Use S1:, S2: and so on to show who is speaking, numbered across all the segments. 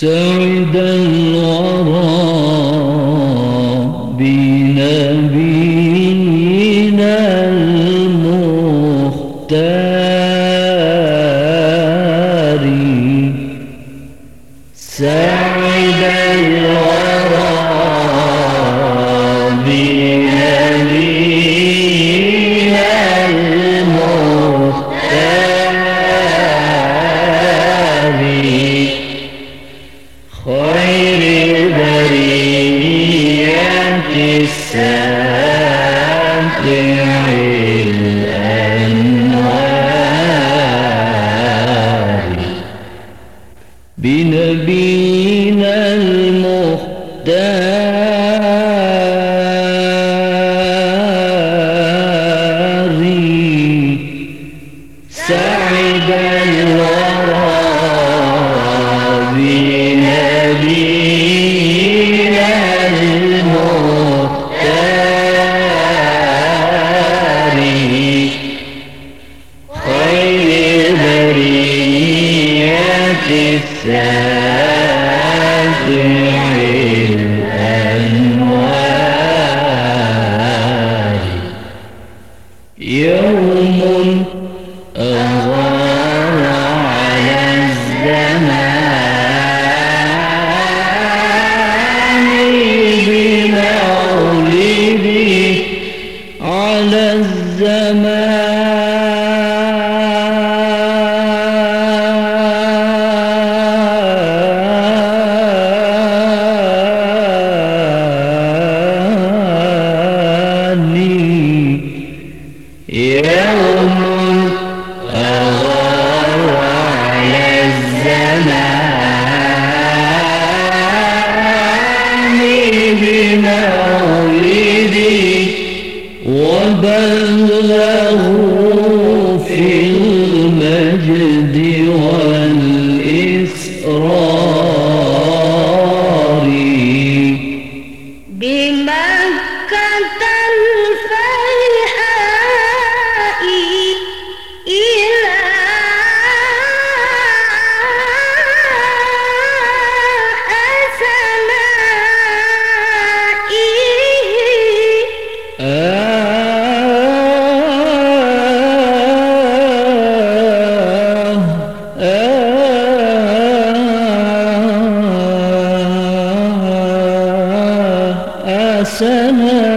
S1: سعد الورى السابع الأنوار بنبينا المختار السابع الأنوار يوم أغار على الزمان على الزمان. في المجد والإسرار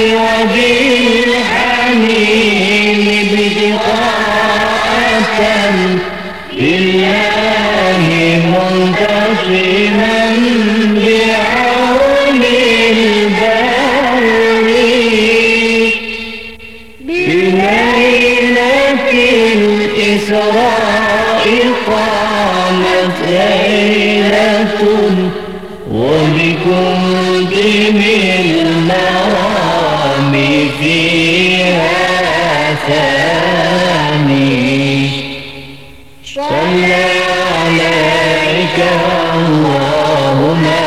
S1: بالمعجزات وبالحنين بدقاءة بالله منتصما بعون البر بليلة الإسراء قامت ليلة وبكل المرام ثاني صلى عليك الله ما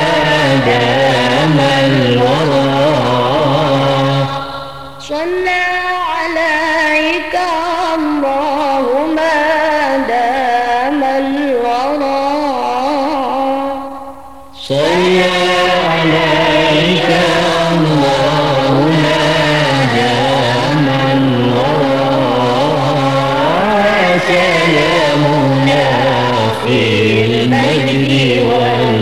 S1: دام الورى.
S2: صلى عليك الله ما دام الورى.
S1: صلى عليك الله سلامنا في المجد والإكرام